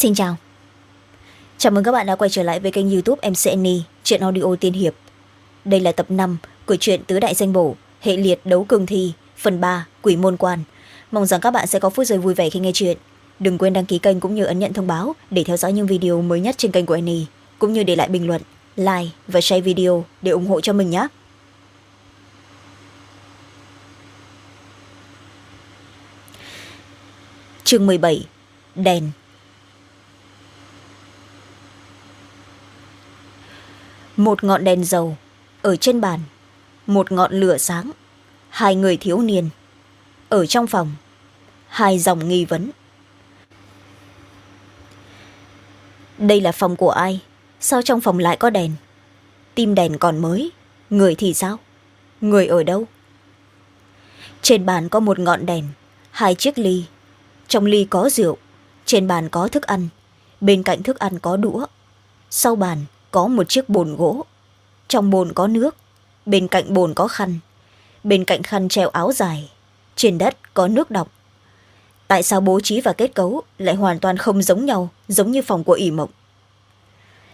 xin chào. Chào mừng các bạn đã quay trở lại với kênh youtube mcni chuyện audio tiên hiệp. Đây là tập năm của truyện tứ đại danh bổ, hệ liệt đấu cường thi, phần ba, quỷ môn quan. Mong rằng các bạn sẽ có phút giây vui vẻ khi nghe chuyện. Đừng quên đăng ký kênh cũng như ấn nhận thông báo để theo dõi những video mới nhất trên kênh của Annie, cũng như để lại bình luận, like và share video để ủng hộ cho mình nhé. Chương mười bảy, đèn. Một ngọn đèn dầu ở trên bàn. Một ngọn lửa sáng. Hai người thiếu niên. Ở trong phòng, hai dòng nghi vấn. Đây là phòng của ai? Sao trong phòng lại có đèn? Tim đèn còn mới. Người thì sao? Người ở đâu? Trên bàn có một ngọn đèn, hai chiếc ly. Trong ly có rượu, trên bàn có thức ăn. Bên cạnh thức ăn có đũa. Sau bàn có một chiếc bồn gỗ. Trong bồn có nước bên cạnh bồn có khăn. Bên cạnh khăn treo áo dài trên đất có nước đọng. Tại sao bố trí và kết cấu lại hoàn toàn không giống nhau giống như phòng của ỷ mộng?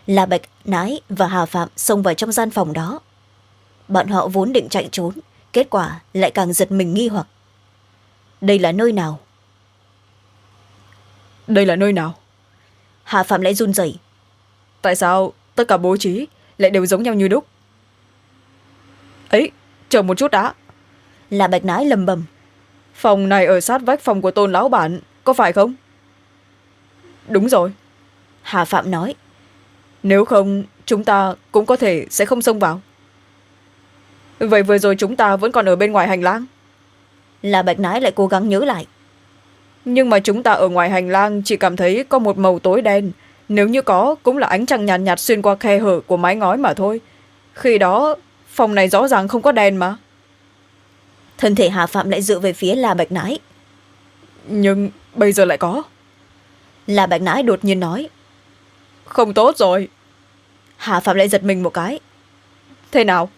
Là bạch nái và hà phạm xông vào trong gian phòng đó. Bọn họ vốn định chạy trốn kết quả lại càng giật mình nghi hoặc. Đây là nơi nào? Đây là nơi nào? Hà phạm lại run rẩy. Tại sao tất cả bố trí lại đều giống nhau như đúc. Ấy chờ một chút đã. Là bạch nái lầm bầm. Phòng này ở sát vách phòng của tôn lão bản có phải không? Đúng rồi. Hà phạm nói. Nếu không chúng ta cũng có thể sẽ không xông vào. Vậy vừa rồi chúng ta vẫn còn ở bên ngoài hành lang. Là bạch nái lại cố gắng nhớ lại. Nhưng mà chúng ta ở ngoài hành lang chỉ cảm thấy có một màu tối đen nếu như có cũng là ánh trăng nhàn nhạt, nhạt xuyên qua khe hở của mái ngói mà thôi. Khi đó phòng này rõ ràng không có đèn mà. Thân thể hà phạm lại dựa về phía la bạch nái nhưng bây giờ lại có. La bạch nái đột nhiên nói. Không tốt rồi. Hà phạm lại giật mình một cái. Thế nào?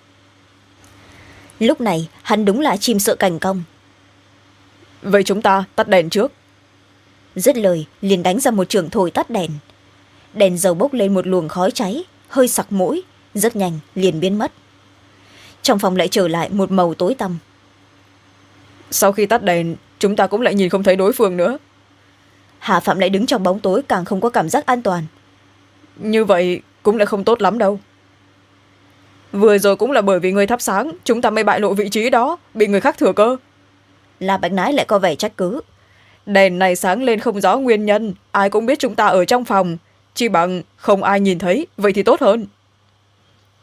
Lúc này hắn đúng là chim sợ cảnh công vậy chúng ta tắt đèn trước. Dứt lời liền đánh ra một trường thổi tắt đèn đèn dầu bốc lên một luồng khói cháy hơi sặc mũi rất nhanh liền biến mất. Trong phòng lại trở lại một màu tối tăm. Sau khi tắt đèn chúng ta cũng lại nhìn không thấy đối phương nữa. Hà phạm lại đứng trong bóng tối càng không có cảm giác an toàn. Như vậy cũng lại không tốt lắm đâu. Vừa rồi cũng là bởi vì người thắp sáng chúng ta mới bại lộ vị trí đó bị người khác thừa cơ. Là bạch nái lại có vẻ trách cứ. Đèn này sáng lên không rõ nguyên nhân ai cũng biết chúng ta ở trong phòng chỉ bằng không ai nhìn thấy vậy thì tốt hơn.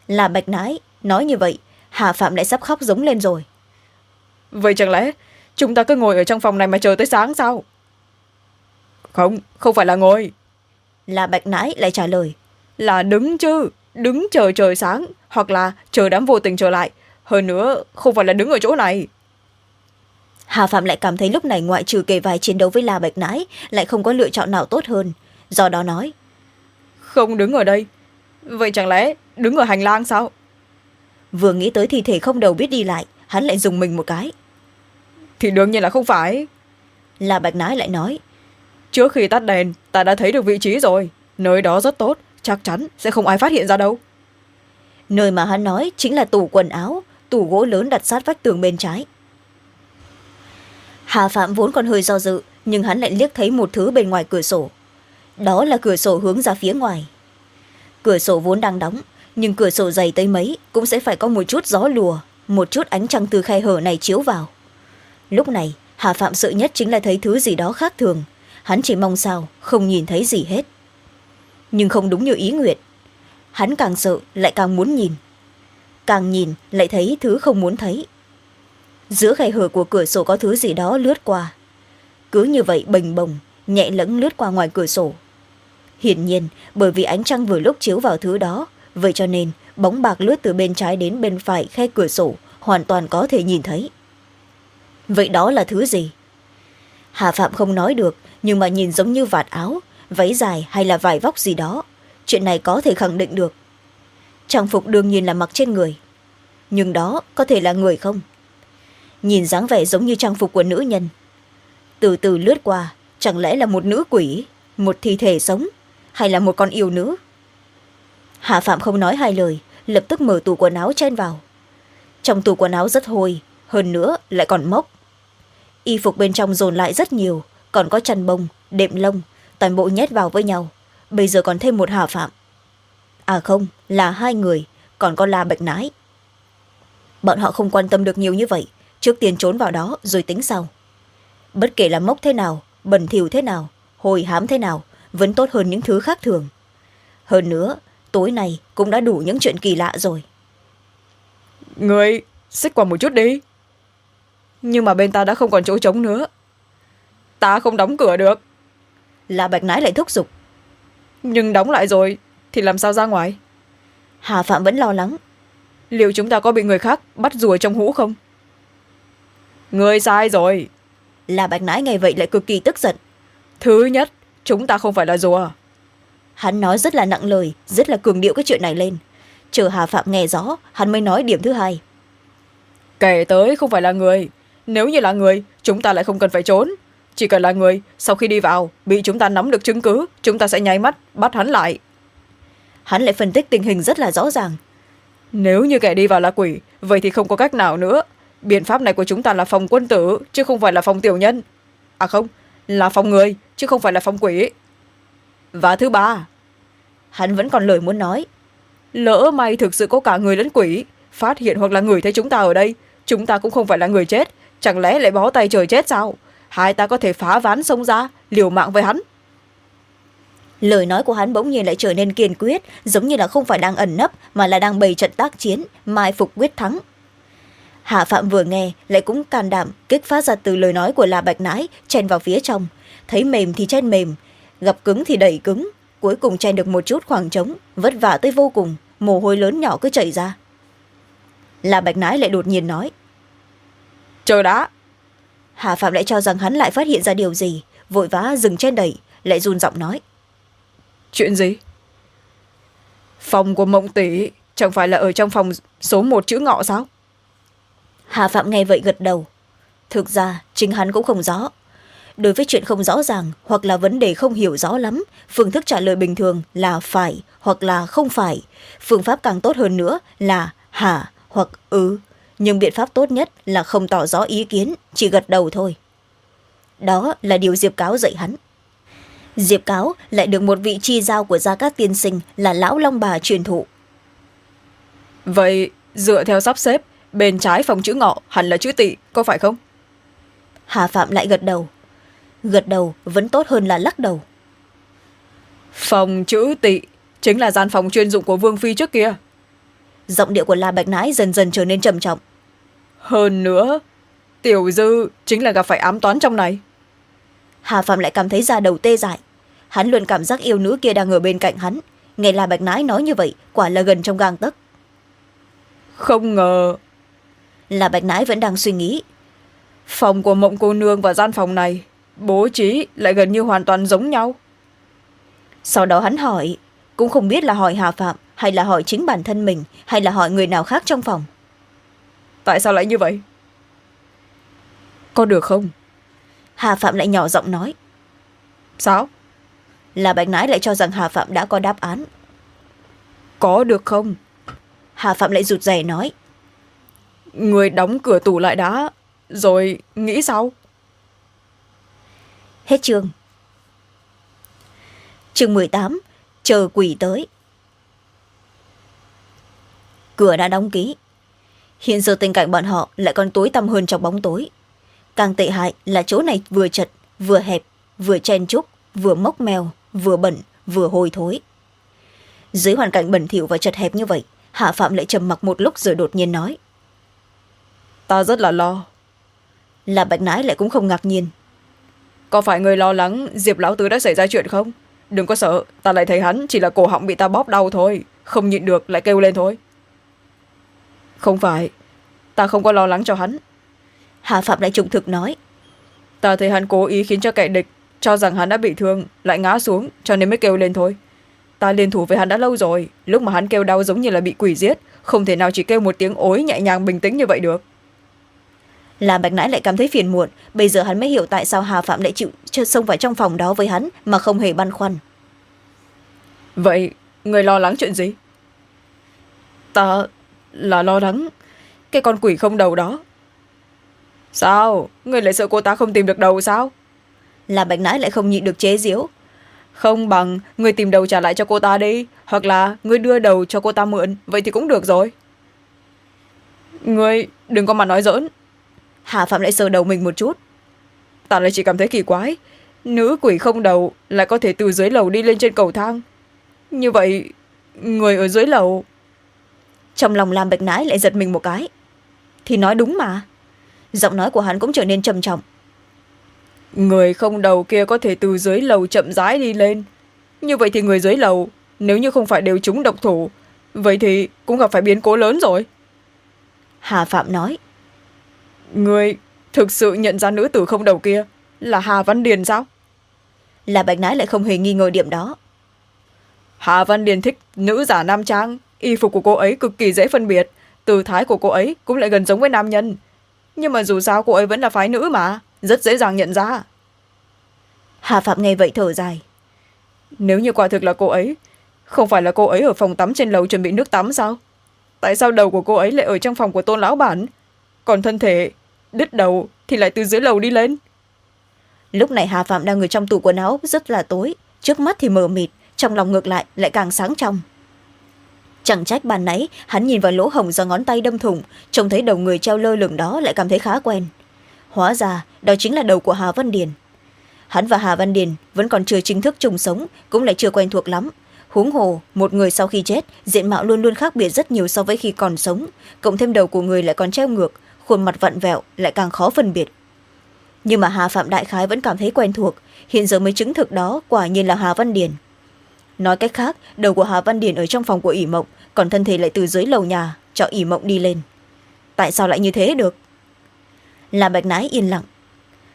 Là bạch nái nói như vậy hà phạm lại sắp khóc giống lên rồi. Vậy chẳng lẽ chúng ta cứ ngồi ở trong phòng này mà chờ tới sáng sao? Không không phải là ngồi. Là bạch nãi lại trả lời. Là đứng chứ đứng chờ trời sáng hoặc là chờ đám vô tình trở lại. Hơn nữa không phải là đứng ở chỗ này. Hà phạm lại cảm thấy lúc này ngoại trừ kề vai chiến đấu với la bạch nãi lại không có lựa chọn nào tốt hơn. Do đó nói không đứng ở đây. Vậy chẳng lẽ đứng ở hành lang sao? Vừa nghĩ tới thi thể không đầu biết đi lại hắn lại dùng mình một cái. Thì đương nhiên là không phải. Là bạch nái lại nói trước khi tắt đèn ta đã thấy được vị trí rồi. Nơi đó rất tốt chắc chắn sẽ không ai phát hiện ra đâu. Nơi mà hắn nói chính là tủ quần áo tủ gỗ lớn đặt sát vách tường bên trái. Hà phạm vốn còn hơi do dự nhưng hắn lại liếc thấy một thứ bên ngoài cửa sổ đó là cửa sổ hướng ra phía ngoài. Cửa sổ vốn đang đóng, nhưng cửa sổ dày tới mấy cũng sẽ phải có một chút gió lùa, một chút ánh trăng từ khe hở này chiếu vào. Lúc này, hà phạm sợ nhất chính là thấy thứ gì đó khác thường. Hắn chỉ mong sao, không nhìn thấy gì hết. Nhưng không đúng như ý nguyện. Hắn càng sợ, lại càng muốn nhìn. Càng nhìn, lại thấy thứ không muốn thấy. Giữa khe hở của cửa sổ có thứ gì đó lướt qua. Cứ như vậy bềnh bồng, nhẹ lẫng lướt qua ngoài cửa sổ hiển nhiên, bởi vì ánh trăng vừa lúc chiếu vào thứ đó, vậy cho nên bóng bạc lướt từ bên trái đến bên phải khe cửa sổ hoàn toàn có thể nhìn thấy. Vậy đó là thứ gì? Hà phạm không nói được, nhưng mà nhìn giống như vạt áo, váy dài hay là vải vóc gì đó, chuyện này có thể khẳng định được. Trang phục đương nhiên là mặc trên người, nhưng đó có thể là người không? Nhìn dáng vẻ giống như trang phục của nữ nhân. Từ từ lướt qua, chẳng lẽ là một nữ quỷ, một thi thể sống? Hay là một con yêu nữ? Hạ phạm không nói hai lời, lập tức mở tủ quần áo chen vào. Trong tủ quần áo rất hôi hơn nữa lại còn mốc. Y phục bên trong dồn lại rất nhiều, còn có chăn bông, đệm lông, toàn bộ nhét vào với nhau. Bây giờ còn thêm một hà phạm. À không, là hai người, còn có la bạch nái bọn họ không quan tâm được nhiều như vậy, trước tiên trốn vào đó rồi tính sau. Bất kể là mốc thế nào, bẩn thỉu thế nào, hồi hám thế nào vẫn tốt hơn những thứ khác thường. Hơn nữa tối nay cũng đã đủ những chuyện kỳ lạ rồi. Người xích qua một chút đi. Nhưng mà bên ta đã không còn chỗ trống nữa. Ta không đóng cửa được. Là bạch nái lại thúc giục. Nhưng đóng lại rồi thì làm sao ra ngoài? Hà phạm vẫn lo lắng. Liệu chúng ta có bị người khác bắt rùa trong hũ không? Người sai rồi. Là bạch nái nghe vậy lại cực kỳ tức giận. Thứ nhất chúng ta không phải là rùa. Hắn nói rất là nặng lời rất là cường điệu cái chuyện này lên. Chờ hà phạm nghe rõ hắn mới nói điểm thứ hai. Kể tới không phải là người. Nếu như là người chúng ta lại không cần phải trốn. Chỉ cần là người sau khi đi vào bị chúng ta nắm được chứng cứ chúng ta sẽ nháy mắt bắt hắn lại. Hắn lại phân tích tình hình rất là rõ ràng. Nếu như kẻ đi vào là quỷ vậy thì không có cách nào nữa. Biện pháp này của chúng ta là phòng quân tử chứ không phải là phòng tiểu nhân. À không là phòng người chứ không phải là phong quỷ. Và thứ ba, hắn vẫn còn lời muốn nói. Lỡ may thực sự có cả người lẫn quỷ phát hiện hoặc là người thấy chúng ta ở đây, chúng ta cũng không phải là người chết, chẳng lẽ lại bó tay trời chết sao? Hai ta có thể phá ván xông ra, liều mạng với hắn. Lời nói của hắn bỗng nhiên lại trở nên kiên quyết, giống như là không phải đang ẩn nấp, mà là đang bày trận tác chiến, mai phục quyết thắng hạ phạm vừa nghe lại cũng can đảm kích phát ra từ lời nói của la bạch nãi chen vào phía trong. Thấy mềm thì chen mềm gặp cứng thì đẩy cứng. Cuối cùng chen được một chút khoảng trống vất vả tới vô cùng mồ hôi lớn nhỏ cứ chảy ra. La bạch nãi lại đột nhiên nói chờ đã. Hà phạm lại cho rằng hắn lại phát hiện ra điều gì vội vã dừng trên đẩy lại run giọng nói chuyện gì? Phòng của mộng tỷ chẳng phải là ở trong phòng số một chữ ngọ sao hà phạm nghe vậy gật đầu. Thực ra, chính hắn cũng không rõ. Đối với chuyện không rõ ràng hoặc là vấn đề không hiểu rõ lắm, phương thức trả lời bình thường là phải hoặc là không phải. Phương pháp càng tốt hơn nữa là hả hoặc ừ nhưng biện pháp tốt nhất là không tỏ rõ ý kiến, chỉ gật đầu thôi. Đó là điều diệp cáo dạy hắn. Diệp cáo lại được một vị chi giao của gia cát tiên sinh là lão long bà truyền thụ. Vậy, dựa theo sắp xếp bên trái phòng chữ ngọ hẳn là chữ tỵ có phải không? Hà phạm lại gật đầu. Gật đầu vẫn tốt hơn là lắc đầu. Phòng chữ tỵ chính là gian phòng chuyên dụng của vương phi trước kia. Giọng điệu của la bạch nãi dần dần trở nên trầm trọng. Hơn nữa tiểu dư chính là gặp phải ám toán trong này. Hà phạm lại cảm thấy da đầu tê dại. Hắn luôn cảm giác yêu nữ kia đang ở bên cạnh hắn. Nghe la bạch nãi nói như vậy quả là gần trong gang tấc. Không ngờ là bạch nãi vẫn đang suy nghĩ. Phòng của mộng cô nương và gian phòng này bố trí lại gần như hoàn toàn giống nhau. Sau đó hắn hỏi cũng không biết là hỏi hà phạm hay là hỏi chính bản thân mình hay là hỏi người nào khác trong phòng. Tại sao lại như vậy? Có được không? Hà phạm lại nhỏ giọng nói. Sao? Là bạch nãi lại cho rằng hà phạm đã có đáp án. Có được không? Hà phạm lại rụt rè nói người đóng cửa tủ lại đã. Rồi nghĩ sao? Hết chương. Chương mười tám, chờ quỷ tới. Cửa đã đóng ký hiện giờ tình cảnh bọn họ lại còn tối tăm hơn trong bóng tối. Càng tệ hại là chỗ này vừa chật, vừa hẹp, vừa chen trúc vừa mốc mèo, vừa bẩn, vừa hôi thối. Dưới hoàn cảnh bẩn thỉu và chật hẹp như vậy, hạ phạm lại trầm mặc một lúc rồi đột nhiên nói ta rất là lo. Là bạch nãi lại cũng không ngạc nhiên. Có phải người lo lắng diệp lão tứ đã xảy ra chuyện không? Đừng có sợ ta lại thấy hắn chỉ là cổ họng bị ta bóp đau thôi không nhịn được lại kêu lên thôi. Không phải ta không có lo lắng cho hắn. Hạ phạm lại trùng thực nói. Ta thấy hắn cố ý khiến cho kẻ địch cho rằng hắn đã bị thương lại ngã xuống cho nên mới kêu lên thôi. Ta liên thủ với hắn đã lâu rồi lúc mà hắn kêu đau giống như là bị quỷ giết không thể nào chỉ kêu một tiếng ối nhẹ nhàng bình tĩnh như vậy được là bạch nãi lại cảm thấy phiền muộn bây giờ hắn mới hiểu tại sao hà phạm lại chịu xông vào trong phòng đó với hắn mà không hề băn khoăn. Vậy người lo lắng chuyện gì? Ta là lo lắng cái con quỷ không đầu đó. Sao? Người lại sợ cô ta không tìm được đầu sao? Là bạch nãi lại không nhịn được chế giễu. Không bằng người tìm đầu trả lại cho cô ta đi hoặc là người đưa đầu cho cô ta mượn vậy thì cũng được rồi. Người đừng có mà nói giỡn hà phạm lại sờ đầu mình một chút. Ta lại chỉ cảm thấy kỳ quái. Nữ quỷ không đầu lại có thể từ dưới lầu đi lên trên cầu thang. Như vậy, người ở dưới lầu. Trong lòng làm bạch nãi lại giật mình một cái. Thì nói đúng mà. Giọng nói của hắn cũng trở nên trầm trọng. Người không đầu kia có thể từ dưới lầu chậm rãi đi lên. Như vậy thì người dưới lầu, nếu như không phải đều chúng độc thủ, vậy thì cũng gặp phải biến cố lớn rồi. Hà phạm nói người thực sự nhận ra nữ tử không đầu kia là hà văn điền sao? Là bạch nãi lại không hề nghi ngờ điểm đó. Hà văn điền thích nữ giả nam trang y phục của cô ấy cực kỳ dễ phân biệt tư thái của cô ấy cũng lại gần giống với nam nhân. Nhưng mà dù sao cô ấy vẫn là phái nữ mà rất dễ dàng nhận ra. Hà phạm nghe vậy thở dài. Nếu như quả thực là cô ấy không phải là cô ấy ở phòng tắm trên lầu chuẩn bị nước tắm sao? Tại sao đầu của cô ấy lại ở trong phòng của tôn lão bản? Còn thân thể đứt đầu thì lại từ dưới lầu đi lên. Lúc này hà phạm đang ngồi trong tủ quần áo, rất là tối. Trước mắt thì mờ mịt, trong lòng ngược lại lại càng sáng trong. Chẳng trách bàn nãy, hắn nhìn vào lỗ hồng do ngón tay đâm thủng, trông thấy đầu người treo lơ lửng đó lại cảm thấy khá quen. Hóa ra, đó chính là đầu của hà văn điền. Hắn và hà văn điền vẫn còn chưa chính thức chung sống, cũng lại chưa quen thuộc lắm. Huống hồ, một người sau khi chết, diện mạo luôn luôn khác biệt rất nhiều so với khi còn sống. Cộng thêm đầu của người lại còn treo ngược khuôn mặt vặn vẹo, lại càng khó phân biệt. Nhưng mà hà phạm đại khái vẫn cảm thấy quen thuộc, hiện giờ mới chứng thực đó quả nhiên là hà văn điền. Nói cách khác, đầu của hà văn điền ở trong phòng của ỷ mộng, còn thân thể lại từ dưới lầu nhà, cho ỷ mộng đi lên. Tại sao lại như thế được? Là bạch nái yên lặng.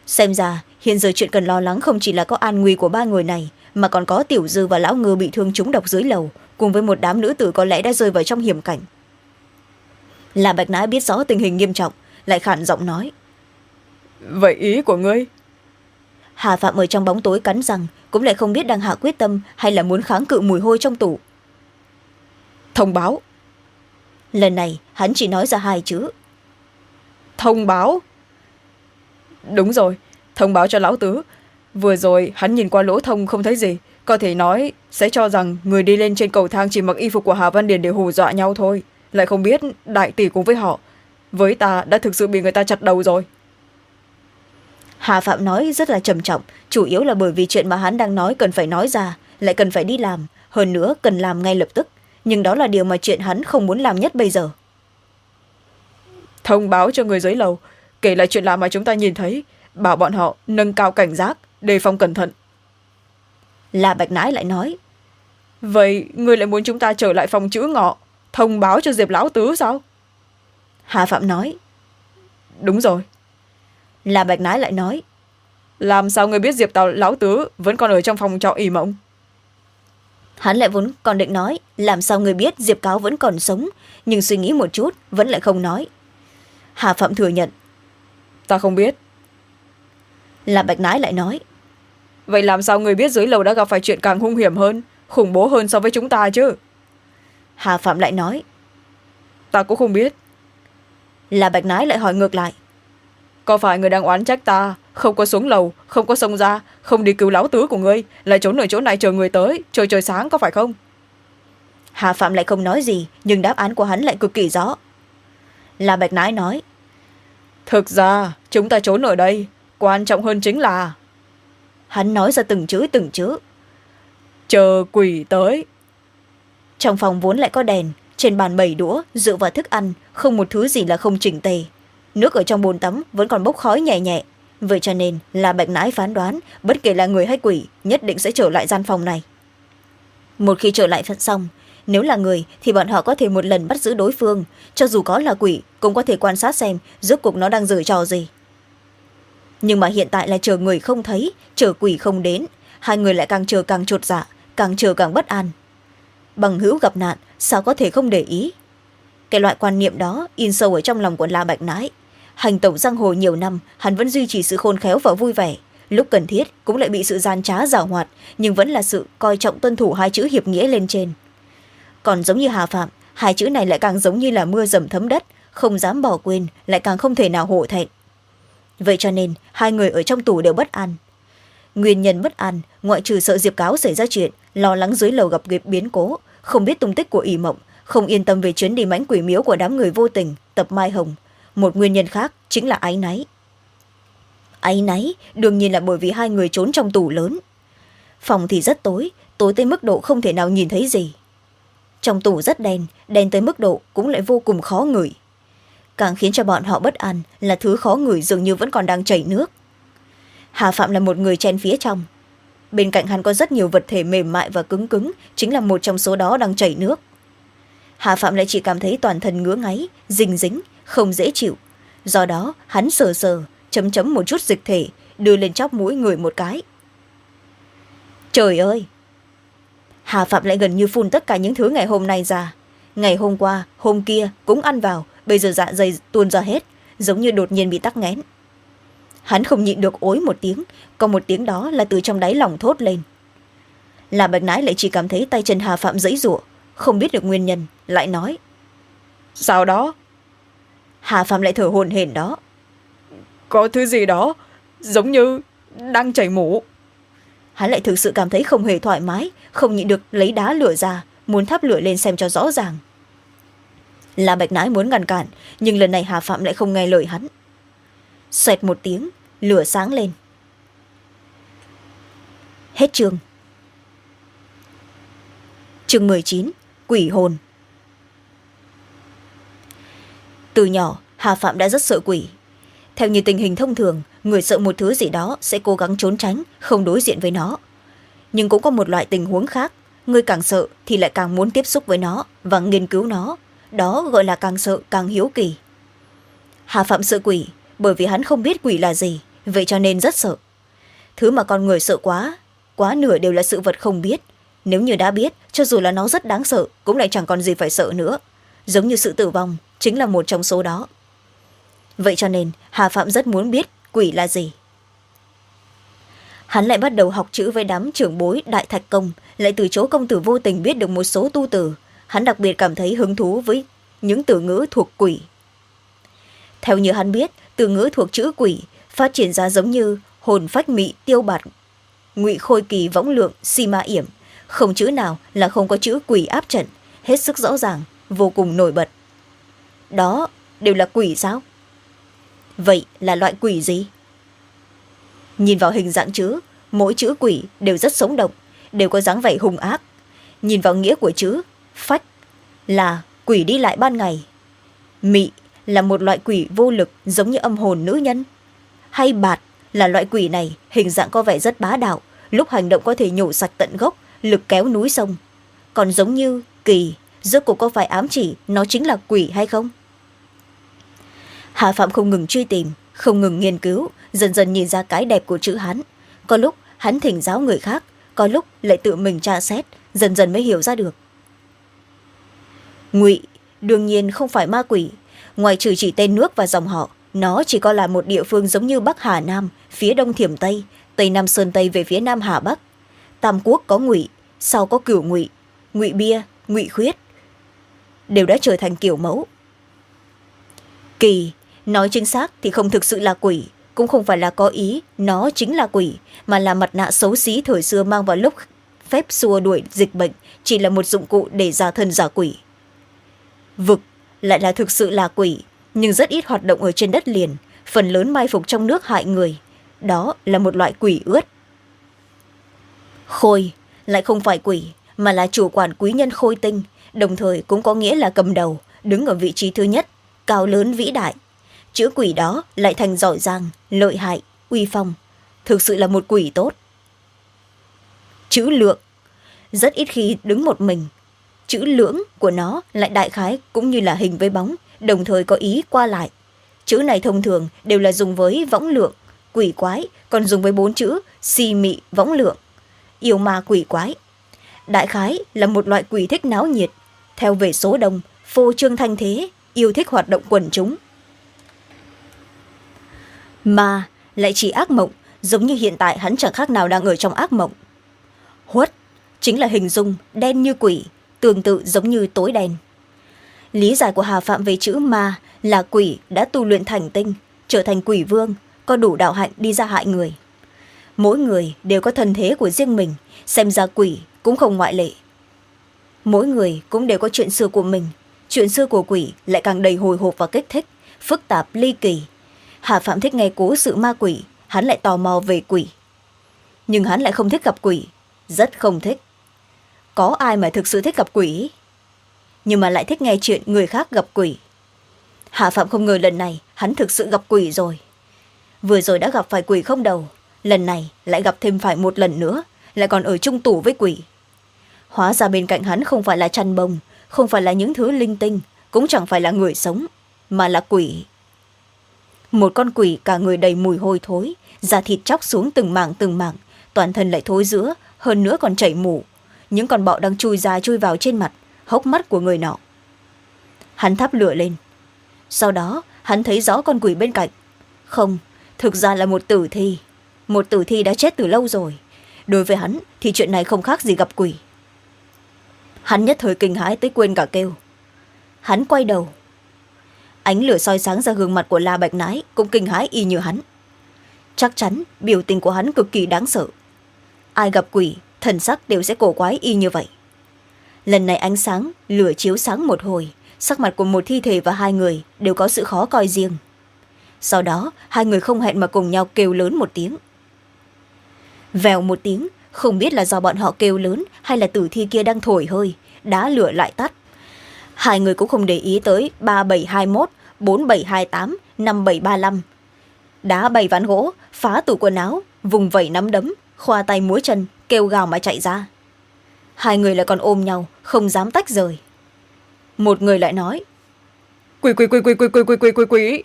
Xem ra, hiện giờ chuyện cần lo lắng không chỉ là có an nguy của ba người này, mà còn có tiểu dư và lão ngư bị thương trúng độc dưới lầu, cùng với một đám nữ tử có lẽ đã rơi vào trong hiểm cảnh. Là bạch nái biết rõ tình hình nghiêm trọng lại khản giọng nói. Vậy ý của ngươi? Hà phạm ở trong bóng tối cắn răng cũng lại không biết đang hạ quyết tâm hay là muốn kháng cự mùi hôi trong tủ. Thông báo. Lần này hắn chỉ nói ra hai chữ. Thông báo? Đúng rồi thông báo cho lão tứ. Vừa rồi hắn nhìn qua lỗ thông không thấy gì. Có thể nói sẽ cho rằng người đi lên trên cầu thang chỉ mặc y phục của hà văn điền để hù dọa nhau thôi. Lại không biết đại tỷ cùng với họ với ta đã thực sự bị người ta chặt đầu rồi. Hà phạm nói rất là trầm trọng chủ yếu là bởi vì chuyện mà hắn đang nói cần phải nói ra lại cần phải đi làm hơn nữa cần làm ngay lập tức. Nhưng đó là điều mà chuyện hắn không muốn làm nhất bây giờ. Thông báo cho người dưới lầu kể lại chuyện lạ mà chúng ta nhìn thấy bảo bọn họ nâng cao cảnh giác đề phòng cẩn thận. Là bạch nãi lại nói vậy người lại muốn chúng ta trở lại phòng chữ ngọ thông báo cho diệp lão tứ sao hà phạm nói. Đúng rồi. Là bạch nãi lại nói. Làm sao người biết diệp tào lão tứ vẫn còn ở trong phòng trọ ỉ mộng hắn lại vốn còn định nói làm sao người biết diệp cáo vẫn còn sống nhưng suy nghĩ một chút vẫn lại không nói. Hà phạm thừa nhận. Ta không biết. Là bạch nãi lại nói. Vậy làm sao người biết dưới lầu đã gặp phải chuyện càng hung hiểm hơn khủng bố hơn so với chúng ta chứ? Hà phạm lại nói. Ta cũng không biết là bạch nái lại hỏi ngược lại. Có phải người đang oán trách ta? Không có xuống lầu, không có sông ra, không đi cứu lão tứ của ngươi, lại trốn ở chỗ này chờ người tới, chờ trời sáng có phải không? Hà phạm lại không nói gì, nhưng đáp án của hắn lại cực kỳ rõ. Là bạch nái nói, thực ra, chúng ta trốn ở đây, quan trọng hơn chính là hắn nói ra từng chữ từng chữ. Chờ quỷ tới. Trong phòng vốn lại có đèn trên bàn bảy đũa, dựa vào thức ăn, không một thứ gì là không chỉnh tề. Nước ở trong bồn tắm vẫn còn bốc khói nhẹ nhẹ. Vậy cho nên là bạch nãi phán đoán, bất kể là người hay quỷ, nhất định sẽ trở lại gian phòng này. Một khi trở lại phận xong, nếu là người thì bọn họ có thể một lần bắt giữ đối phương. Cho dù có là quỷ, cũng có thể quan sát xem rốt cuộc nó đang giở trò gì. Nhưng mà hiện tại là chờ người không thấy, chờ quỷ không đến. Hai người lại càng chờ càng chột dạ càng chờ càng bất an. Bằng hữu gặp nạn sao có thể không để ý? Cái loại quan niệm đó in sâu ở trong lòng của la bạch nãi. Hành tẩu giang hồ nhiều năm, hắn vẫn duy trì sự khôn khéo và vui vẻ. Lúc cần thiết, cũng lại bị sự gian trá giảo hoạt, nhưng vẫn là sự coi trọng tuân thủ hai chữ hiệp nghĩa lên trên. Còn giống như hà phạm, hai chữ này lại càng giống như là mưa dầm thấm đất, không dám bỏ quên, lại càng không thể nào hổ thẹn. Vậy cho nên, hai người ở trong tù đều bất an. Nguyên nhân bất an, ngoại trừ sợ diệp cáo xảy ra chuyện, lo lắng dưới lầu gặp biến cố không biết tung tích của ỷ mộng, không yên tâm về chuyến đi mãnh quỷ miếu của đám người vô tình, tập mai hồng. Một nguyên nhân khác chính là áy náy. Áy náy đương nhiên là bởi vì hai người trốn trong tù lớn. Phòng thì rất tối tối tới mức độ không thể nào nhìn thấy gì. Trong tù rất đen đen tới mức độ cũng lại vô cùng khó ngửi. Càng khiến cho bọn họ bất an là thứ khó ngửi dường như vẫn còn đang chảy nước. Hà phạm là một người chen phía trong bên cạnh hắn có rất nhiều vật thể mềm mại và cứng cứng, chính là một trong số đó đang chảy nước. Hà phạm lại chỉ cảm thấy toàn thân ngứa ngáy dinh dính không dễ chịu. Do đó, hắn sờ sờ, chấm chấm một chút dịch thể, đưa lên chóc mũi người một cái. Trời ơi! Hà phạm lại gần như phun tất cả những thứ ngày hôm nay ra. Ngày hôm qua, hôm kia cũng ăn vào, bây giờ dạ dày tuôn ra hết, giống như đột nhiên bị tắc nghẽn hắn không nhịn được ối một tiếng còn một tiếng đó là từ trong đáy lòng thốt lên. Là bạch nái lại chỉ cảm thấy tay chân hà phạm dãy rụa không biết được nguyên nhân lại nói. Sao đó? Hà phạm lại thở hồn hển đó. Có thứ gì đó giống như đang chảy mũ. Hắn lại thực sự cảm thấy không hề thoải mái không nhịn được lấy đá lửa ra muốn thắp lửa lên xem cho rõ ràng. Là bạch nái muốn ngăn cản nhưng lần này hà phạm lại không nghe lời hắn xoẹt một tiếng, lửa sáng lên. Hết chương. Chương mười chín, quỷ hồn. Từ nhỏ, hà phạm đã rất sợ quỷ. Theo như tình hình thông thường, người sợ một thứ gì đó sẽ cố gắng trốn tránh, không đối diện với nó. Nhưng cũng có một loại tình huống khác, người càng sợ thì lại càng muốn tiếp xúc với nó và nghiên cứu nó. Đó gọi là càng sợ càng hiếu kỳ. Hà phạm sợ quỷ bởi vì hắn không biết quỷ là gì, vậy cho nên rất sợ. Thứ mà con người sợ quá quá nửa đều là sự vật không biết. Nếu như đã biết, cho dù là nó rất đáng sợ, cũng lại chẳng còn gì phải sợ nữa. Giống như sự tử vong, chính là một trong số đó. Vậy cho nên, hà phạm rất muốn biết quỷ là gì. Hắn lại bắt đầu học chữ với đám trưởng bối đại thạch công, lại từ chỗ công tử vô tình biết được một số tu từ. Hắn đặc biệt cảm thấy hứng thú với những từ ngữ thuộc quỷ. Theo như hắn biết từ ngữ thuộc chữ quỷ, phát triển ra giống như hồn phách mị tiêu bạt. Ngụy khôi kỳ võng lượng si ma yểm, không chữ nào là không có chữ quỷ áp trận, hết sức rõ ràng, vô cùng nổi bật. Đó đều là quỷ sao? Vậy là loại quỷ gì? Nhìn vào hình dạng chữ, mỗi chữ quỷ đều rất sống động, đều có dáng vẻ hung ác. Nhìn vào nghĩa của chữ, phách, là quỷ đi lại ban ngày. Mị là một loại quỷ vô lực giống như âm hồn nữ nhân. Hay bạt là loại quỷ này, hình dạng có vẻ rất bá đạo, lúc hành động có thể nhổ sạch tận gốc, lực kéo núi sông. Còn giống như kỳ, rốt cuộc có phải ám chỉ nó chính là quỷ hay không? Hà phạm không ngừng truy tìm, không ngừng nghiên cứu, dần dần nhìn ra cái đẹp của chữ hắn có lúc hắn thỉnh giáo người khác, có lúc lại tự mình tra xét, dần dần mới hiểu ra được. Ngụy đương nhiên không phải ma quỷ ngoài trừ chỉ tên nước và dòng họ, nó chỉ có là một địa phương giống như bắc hà nam, phía đông thiểm tây tây nam sơn tây về phía nam hà bắc. Tam quốc có ngụy, sau có cửu ngụy ngụy bia, ngụy khuyết. Đều đã trở thành kiểu mẫu. Kỳ, nói chính xác thì không thực sự là quỷ, cũng không phải là có ý, nó chính là quỷ, mà là mặt nạ xấu xí thời xưa mang vào lúc phép xua đuổi dịch bệnh, chỉ là một dụng cụ để giả thân giả quỷ. Vực lại là thực sự là quỷ, nhưng rất ít hoạt động ở trên đất liền. Phần lớn mai phục trong nước hại người. Đó là một loại quỷ ướt. Khôi, lại không phải quỷ, mà là chủ quản quý nhân khôi tinh, đồng thời cũng có nghĩa là cầm đầu, đứng ở vị trí thứ nhất, cao lớn vĩ đại. Chữ quỷ đó lại thành giỏi giang, lợi hại, uy phong, thực sự là một quỷ tốt. Chữ lượng, rất ít khi đứng một mình chữ lưỡng của nó lại đại khái cũng như là hình với bóng, đồng thời có ý qua lại. Chữ này thông thường đều là dùng với võng lượng, quỷ quái, còn dùng với bốn chữ si mị võng lượng. Yêu ma quỷ quái. Đại khái là một loại quỷ thích náo nhiệt. Theo về số đông, phô trương thanh thế, yêu thích hoạt động quần chúng. Mà lại chỉ ác mộng, giống như hiện tại hắn chẳng khác nào đang ở trong ác mộng. Huất chính là hình dung đen như quỷ tương tự giống như tối đen. Lý giải của hà phạm về chữ ma là quỷ đã tu luyện thành tinh, trở thành quỷ vương, có đủ đạo hạnh đi ra hại người. Mỗi người đều có thân thế của riêng mình, xem ra quỷ cũng không ngoại lệ. Mỗi người cũng đều có chuyện xưa của mình, chuyện xưa của quỷ lại càng đầy hồi hộp và kích thích, phức tạp, ly kỳ. Hà phạm thích nghe cố sự ma quỷ, hắn lại tò mò về quỷ. Nhưng hắn lại không thích gặp quỷ, rất không thích có ai mà thực sự thích gặp quỷ? Nhưng mà lại thích nghe chuyện người khác gặp quỷ. Hạ phạm không ngờ lần này hắn thực sự gặp quỷ rồi. Vừa rồi đã gặp phải quỷ không đầu, lần này lại gặp thêm phải một lần nữa, lại còn ở chung tủ với quỷ. Hóa ra bên cạnh hắn không phải là chăn bông không phải là những thứ linh tinh, cũng chẳng phải là người sống, mà là quỷ. Một con quỷ cả người đầy mùi hôi thối, da thịt chóc xuống từng mảng từng mảng, toàn thân lại thối giữa, hơn nữa còn chảy mủ những con bọ đang chui ra chui vào trên mặt, hốc mắt của người nọ. Hắn thắp lửa lên. Sau đó, hắn thấy rõ con quỷ bên cạnh. Không, thực ra là một tử thi. Một tử thi đã chết từ lâu rồi. Đối với hắn thì chuyện này không khác gì gặp quỷ. Hắn nhất thời kinh hãi tới quên cả kêu. Hắn quay đầu. Ánh lửa soi sáng ra gương mặt của la bạch nái cũng kinh hãi y như hắn. Chắc chắn biểu tình của hắn cực kỳ đáng sợ. Ai gặp quỷ thần sắc đều sẽ cổ quái y như vậy. Lần này ánh sáng, lửa chiếu sáng một hồi, sắc mặt của một thi thể và hai người đều có sự khó coi riêng. Sau đó, hai người không hẹn mà cùng nhau kêu lớn một tiếng. Vèo một tiếng, không biết là do bọn họ kêu lớn hay là tử thi kia đang thổi hơi, đá lửa lại tắt. Hai người cũng không để ý tới ba bảy hai mốt, bốn bảy hai tám, năm bảy ba năm đá bảy ván gỗ, phá tủ quần áo, vùng vẩy nắm đấm khoa tay múa chân kêu gào mà chạy ra. Hai người lại còn ôm nhau không dám tách rời. Một người lại nói quỷ quỷ quỷ quỷ quỷ quỷ quỷ quỷ quỷ quỷ.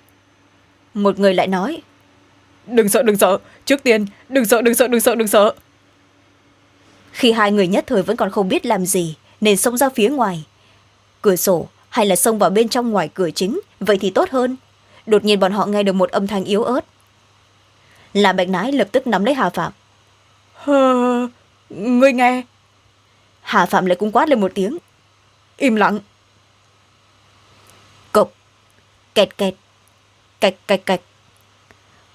Một người lại nói đừng sợ đừng sợ. Trước tiên đừng sợ đừng sợ đừng sợ đừng sợ. Khi hai người nhất thời vẫn còn không biết làm gì nên xông ra phía ngoài. Cửa sổ hay là xông vào bên trong ngoài cửa chính vậy thì tốt hơn. Đột nhiên bọn họ nghe được một âm thanh yếu ớt. Là bạch nái lập tức nắm lấy hà phạm hơ ngươi nghe. Hà phạm lại cũng quát lên một tiếng. Im lặng. Cộc kẹt kẹt cạch cạch cạch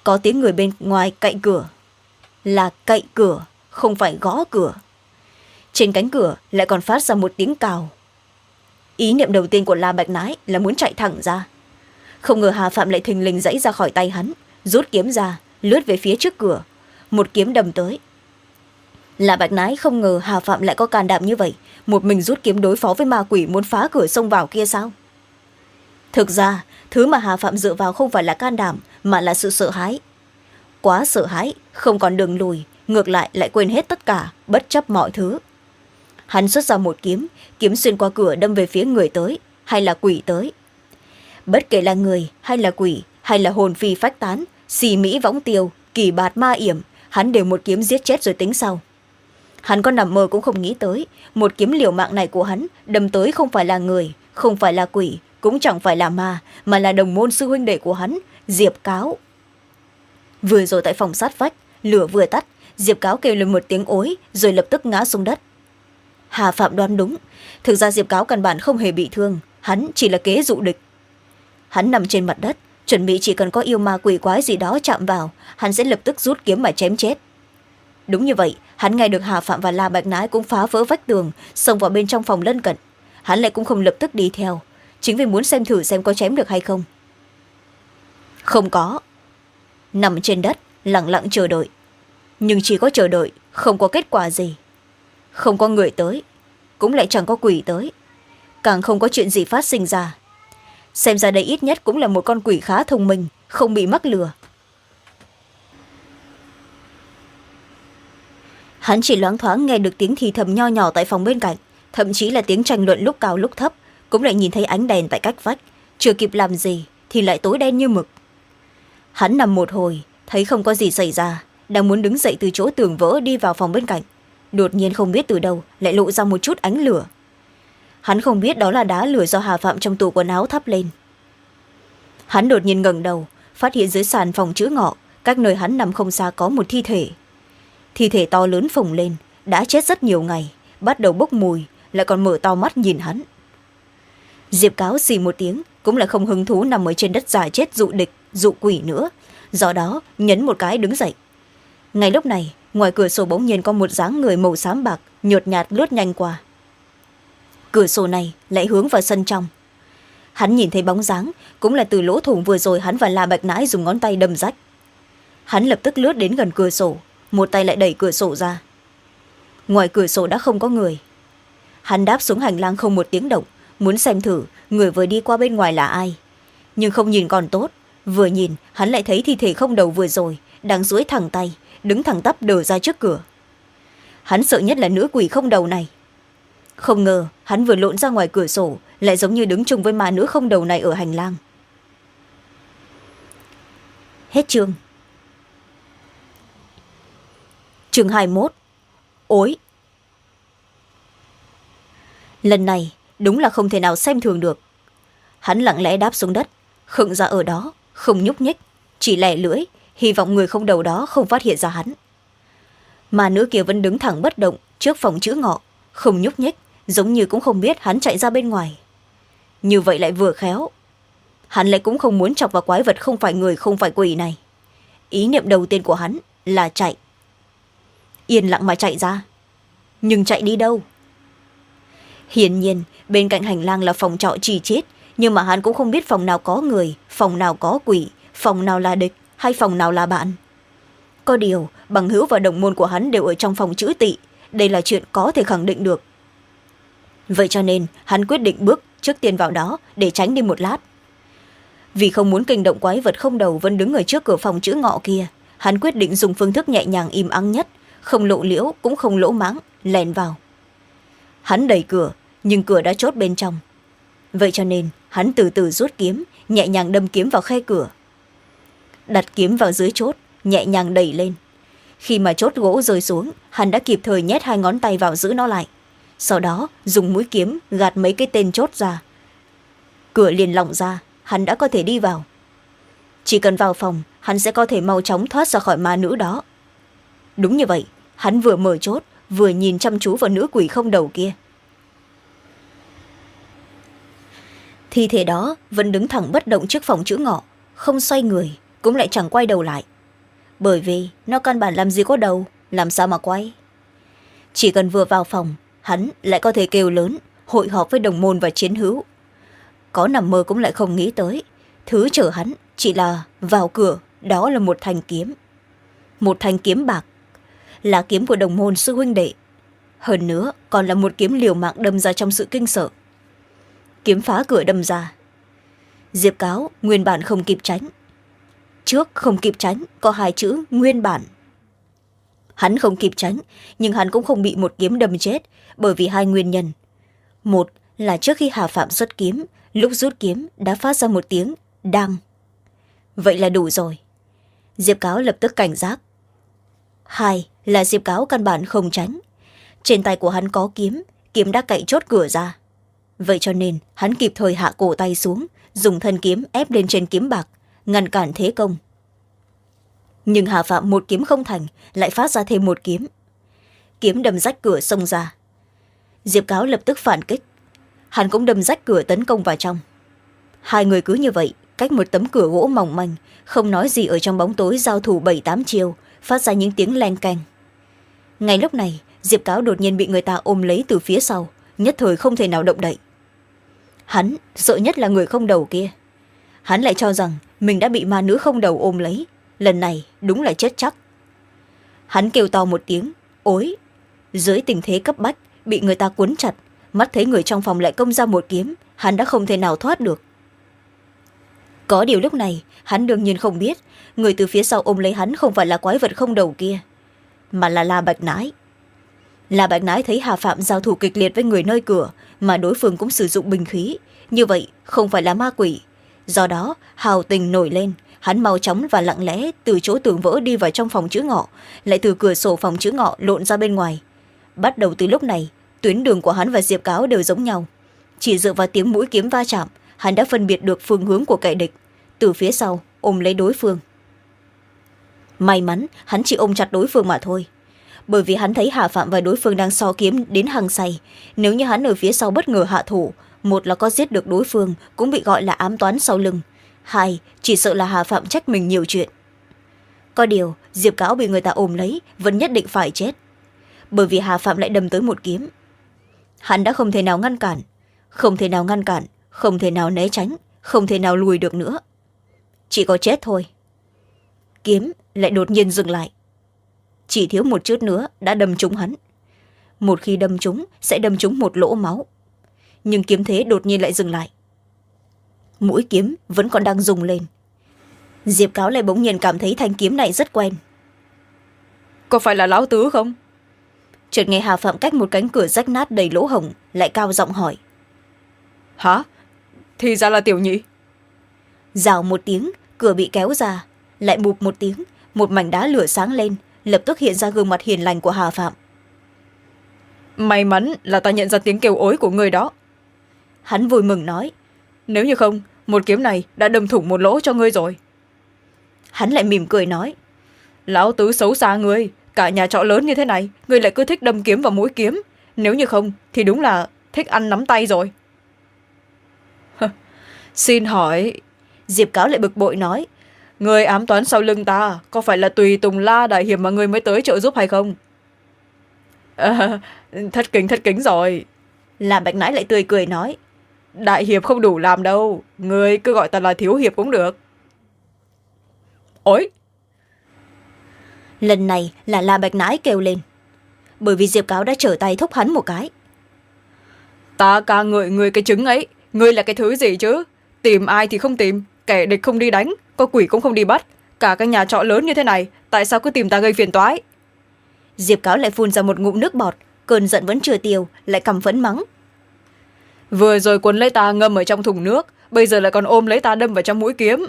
có tiếng người bên ngoài cậy cửa. Là cậy cửa không phải gõ cửa. Trên cánh cửa lại còn phát ra một tiếng cào. Ý niệm đầu tiên của la bạch nái là muốn chạy thẳng ra. Không ngờ hà phạm lại thình lình dãy ra khỏi tay hắn rút kiếm ra lướt về phía trước cửa. Một kiếm đầm tới là bạch nái không ngờ hà phạm lại có can đảm như vậy. Một mình rút kiếm đối phó với ma quỷ muốn phá cửa sông vào kia sao? Thực ra, thứ mà hà phạm dựa vào không phải là can đảm, mà là sự sợ hãi. Quá sợ hãi, không còn đường lùi, ngược lại lại quên hết tất cả, bất chấp mọi thứ. Hắn xuất ra một kiếm kiếm xuyên qua cửa đâm về phía người tới, hay là quỷ tới. Bất kể là người, hay là quỷ, hay là hồn phi phách tán, xì mỹ võng tiêu kỳ bạt ma yểm, hắn đều một kiếm giết chết rồi tính sau hắn có nằm mơ cũng không nghĩ tới. Một kiếm liều mạng này của hắn đâm tới không phải là người, không phải là quỷ, cũng chẳng phải là ma, mà là đồng môn sư huynh đệ của hắn, diệp cáo. Vừa rồi tại phòng sát vách, lửa vừa tắt, diệp cáo kêu lên một tiếng ối, rồi lập tức ngã xuống đất. Hà phạm đoán đúng. Thực ra diệp cáo căn bản không hề bị thương, hắn chỉ là kế dụ địch. Hắn nằm trên mặt đất, chuẩn bị chỉ cần có yêu ma quỷ quái gì đó chạm vào, hắn sẽ lập tức rút kiếm mà chém chết. Đúng như vậy hắn nghe được hà phạm và la bạch nãi cũng phá vỡ vách tường, xông vào bên trong phòng lân cận. Hắn lại cũng không lập tức đi theo. Chính vì muốn xem thử xem có chém được hay không. Không có. Nằm trên đất, lặng lặng chờ đợi. Nhưng chỉ có chờ đợi, không có kết quả gì. Không có người tới, cũng lại chẳng có quỷ tới. Càng không có chuyện gì phát sinh ra. Xem ra đây ít nhất cũng là một con quỷ khá thông minh, không bị mắc lừa. Hắn chỉ loáng thoáng nghe được tiếng thì thầm nho nhỏ tại phòng bên cạnh, thậm chí là tiếng tranh luận lúc cao lúc thấp, cũng lại nhìn thấy ánh đèn tại cách vách. Chưa kịp làm gì thì lại tối đen như mực. Hắn nằm một hồi, thấy không có gì xảy ra, đang muốn đứng dậy từ chỗ tường vỡ đi vào phòng bên cạnh. Đột nhiên không biết từ đâu, lại lộ ra một chút ánh lửa. Hắn không biết đó là đá lửa do hà phạm trong tủ quần áo thắp lên. Hắn đột nhiên ngẩng đầu, phát hiện dưới sàn phòng chữ ngọ, cách nơi hắn nằm không xa có một thi thể thi thể to lớn phồng lên, đã chết rất nhiều ngày, bắt đầu bốc mùi, lại còn mở to mắt nhìn hắn. Diệp cáo xì một tiếng, cũng là không hứng thú nằm ở trên đất giả chết dụ địch, dụ quỷ nữa. Do đó, nhấn một cái đứng dậy. Ngay lúc này, ngoài cửa sổ bỗng nhiên có một dáng người màu xám bạc, nhột nhạt lướt nhanh qua. Cửa sổ này lại hướng vào sân trong. Hắn nhìn thấy bóng dáng, cũng là từ lỗ thủng vừa rồi hắn và la bạch nãi dùng ngón tay đâm rách. Hắn lập tức lướt đến gần cửa sổ một tay lại đẩy cửa sổ ra. Ngoài cửa sổ đã không có người. Hắn đáp xuống hành lang không một tiếng động, muốn xem thử người vừa đi qua bên ngoài là ai. Nhưng không nhìn còn tốt, vừa nhìn, hắn lại thấy thi thể không đầu vừa rồi, đang duỗi thẳng tay, đứng thẳng tắp đờ ra trước cửa. Hắn sợ nhất là nữ quỷ không đầu này. Không ngờ, hắn vừa lộn ra ngoài cửa sổ, lại giống như đứng chung với ma nữ không đầu này ở hành lang. Hết chương chương hai mốt. Ối. Lần này, đúng là không thể nào xem thường được. Hắn lặng lẽ đáp xuống đất, khựng ra ở đó, không nhúc nhích, chỉ lẻ lưỡi, hy vọng người không đầu đó không phát hiện ra hắn. Mà nữ kia vẫn đứng thẳng bất động trước phòng chữ ngọ, không nhúc nhích, giống như cũng không biết hắn chạy ra bên ngoài. Như vậy lại vừa khéo. Hắn lại cũng không muốn chọc vào quái vật không phải người không phải quỷ này. Ý niệm đầu tiên của hắn là chạy yên lặng mà chạy ra. Nhưng chạy đi đâu? Hiển nhiên, bên cạnh hành lang là phòng trọ chỉ chết nhưng mà hắn cũng không biết phòng nào có người, phòng nào có quỷ, phòng nào là địch hay phòng nào là bạn. Có điều, bằng hữu và đồng môn của hắn đều ở trong phòng chữ tị, đây là chuyện có thể khẳng định được. Vậy cho nên, hắn quyết định bước trước tiên vào đó để tránh đi một lát. Vì không muốn kinh động quái vật không đầu vẫn đứng ở trước cửa phòng chữ ngọ kia, hắn quyết định dùng phương thức nhẹ nhàng im ắng nhất không lộ liễu cũng không lỗ mãng, lèn vào. Hắn đẩy cửa, nhưng cửa đã chốt bên trong. Vậy cho nên, hắn từ từ rút kiếm, nhẹ nhàng đâm kiếm vào khe cửa. Đặt kiếm vào dưới chốt, nhẹ nhàng đẩy lên. Khi mà chốt gỗ rơi xuống, hắn đã kịp thời nhét hai ngón tay vào giữ nó lại. Sau đó, dùng mũi kiếm gạt mấy cái tên chốt ra. Cửa liền lỏng ra, hắn đã có thể đi vào. Chỉ cần vào phòng, hắn sẽ có thể mau chóng thoát ra khỏi ma nữ đó đúng như vậy, hắn vừa mở chốt, vừa nhìn chăm chú vào nữ quỷ không đầu kia. Thi thể đó vẫn đứng thẳng bất động trước phòng chữ ngọ, không xoay người, cũng lại chẳng quay đầu lại. Bởi vì nó căn bản làm gì có đầu, làm sao mà quay? Chỉ cần vừa vào phòng, hắn lại có thể kêu lớn, hội họp với đồng môn và chiến hữu. Có nằm mơ cũng lại không nghĩ tới, thứ chở hắn chỉ là vào cửa, đó là một thanh kiếm. Một thanh kiếm bạc là kiếm của đồng môn sư huynh đệ. Hơn nữa, còn là một kiếm liều mạng đâm ra trong sự kinh sợ. Kiếm phá cửa đâm ra. Diệp cáo, nguyên bản không kịp tránh. Trước không kịp tránh, có hai chữ nguyên bản. Hắn không kịp tránh, nhưng hắn cũng không bị một kiếm đâm chết, bởi vì hai nguyên nhân. Một là trước khi hà phạm xuất kiếm, lúc rút kiếm đã phát ra một tiếng đang vậy là đủ rồi. Diệp cáo lập tức cảnh giác. Hai là diệp cáo căn bản không tránh. Trên tay của hắn có kiếm kiếm đã cậy chốt cửa ra. Vậy cho nên, hắn kịp thời hạ cổ tay xuống, dùng thân kiếm ép lên trên kiếm bạc, ngăn cản thế công. Nhưng hà phạm một kiếm không thành, lại phát ra thêm một kiếm. Kiếm đâm rách cửa xông ra. Diệp cáo lập tức phản kích. Hắn cũng đâm rách cửa tấn công vào trong. Hai người cứ như vậy, cách một tấm cửa gỗ mỏng manh, không nói gì ở trong bóng tối giao thủ bảy tám chiều, phát ra những tiếng len canh ngay lúc này, diệp cáo đột nhiên bị người ta ôm lấy từ phía sau, nhất thời không thể nào động đậy. Hắn sợ nhất là người không đầu kia. Hắn lại cho rằng mình đã bị ma nữ không đầu ôm lấy, lần này đúng là chết chắc. Hắn kêu to một tiếng ối dưới tình thế cấp bách, bị người ta cuốn chặt, mắt thấy người trong phòng lại công ra một kiếm, hắn đã không thể nào thoát được. Có điều lúc này, hắn đương nhiên không biết, người từ phía sau ôm lấy hắn không phải là quái vật không đầu kia mà là la bạch nái la bạch nái thấy hà phạm giao thủ kịch liệt với người nơi cửa, mà đối phương cũng sử dụng bình khí. Như vậy, không phải là ma quỷ. Do đó, hào tình nổi lên. Hắn mau chóng và lặng lẽ từ chỗ tường vỡ đi vào trong phòng chữ ngọ, lại từ cửa sổ phòng chữ ngọ lộn ra bên ngoài. Bắt đầu từ lúc này, tuyến đường của hắn và diệp cáo đều giống nhau. Chỉ dựa vào tiếng mũi kiếm va chạm, hắn đã phân biệt được phương hướng của kẻ địch. Từ phía sau, ôm lấy đối phương may mắn, hắn chỉ ôm chặt đối phương mà thôi. Bởi vì hắn thấy hà phạm và đối phương đang so kiếm đến hàng say. Nếu như hắn ở phía sau bất ngờ hạ thủ, một là có giết được đối phương, cũng bị gọi là ám toán sau lưng. Hai, chỉ sợ là hà phạm trách mình nhiều chuyện. Có điều, diệp cáo bị người ta ôm lấy, vẫn nhất định phải chết. Bởi vì hà phạm lại đâm tới một kiếm. Hắn đã không thể nào ngăn cản, không thể nào ngăn cản, không thể nào né tránh, không thể nào lùi được nữa. Chỉ có chết thôi. Kiếm lại đột nhiên dừng lại. Chỉ thiếu một chút nữa đã đâm trúng hắn. Một khi đâm trúng sẽ đâm trúng một lỗ máu. Nhưng kiếm thế đột nhiên lại dừng lại. Mũi kiếm vẫn còn đang dùng lên. Diệp cáo lại bỗng nhiên cảm thấy thanh kiếm này rất quen. Có phải là lão tứ không? Chợt nghe hà phạm cách một cánh cửa rách nát đầy lỗ hổng lại cao giọng hỏi. Hả? Thì ra là tiểu nhị. Rào một tiếng cửa bị kéo ra lại bụp một tiếng một mảnh đá lửa sáng lên lập tức hiện ra gương mặt hiền lành của hà phạm. May mắn là ta nhận ra tiếng kêu ối của người đó. Hắn vui mừng nói nếu như không một kiếm này đã đâm thủng một lỗ cho ngươi rồi. Hắn lại mỉm cười nói lão tứ xấu xa ngươi cả nhà trọ lớn như thế này ngươi lại cứ thích đâm kiếm vào mũi kiếm. Nếu như không thì đúng là thích ăn nắm tay rồi. Xin hỏi diệp cáo lại bực bội nói người ám toán sau lưng ta có phải là tùy tùng la đại hiệp mà người mới tới trợ giúp hay không? À, thất kính thất kính rồi. Là bạch nãi lại tươi cười nói. Đại hiệp không đủ làm đâu người cứ gọi ta là thiếu hiệp cũng được. Ối lần này là la bạch nãi kêu lên. Bởi vì diệp cáo đã trở tay thúc hắn một cái. Ta ca ngợi người cái trứng ấy ngươi là cái thứ gì chứ? Tìm ai thì không tìm kẻ địch không đi đánh có quỷ cũng không đi bắt. Cả cái nhà trọ lớn như thế này tại sao cứ tìm ta gây phiền toái? Diệp cáo lại phun ra một ngụm nước bọt cơn giận vẫn chưa tiêu lại cầm phẫn mắng. Vừa rồi quấn lấy ta ngâm ở trong thùng nước bây giờ lại còn ôm lấy ta đâm vào trong mũi kiếm.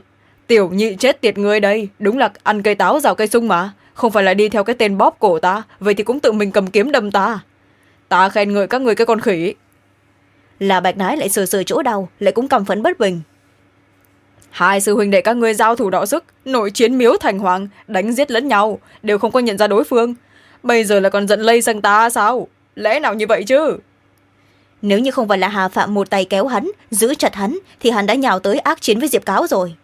Tiểu nhị chết tiệt ngươi đây đúng là ăn cây táo rào cây sung mà không phải là đi theo cái tên bóp cổ ta vậy thì cũng tự mình cầm kiếm đâm ta. Ta khen ngợi các người cái con khỉ. Là bạch nái lại sờ sờ chỗ đau lại cũng cầm phấn bất bình hai sư huynh đệ các ngươi giao thủ đọ sức nội chiến miếu thành hoàng đánh giết lẫn nhau đều không có nhận ra đối phương. Bây giờ là còn giận lây sang ta sao? Lẽ nào như vậy chứ? Nếu như không phải là hà phạm một tay kéo hắn giữ chặt hắn thì hắn đã nhào tới ác chiến với diệp cáo rồi.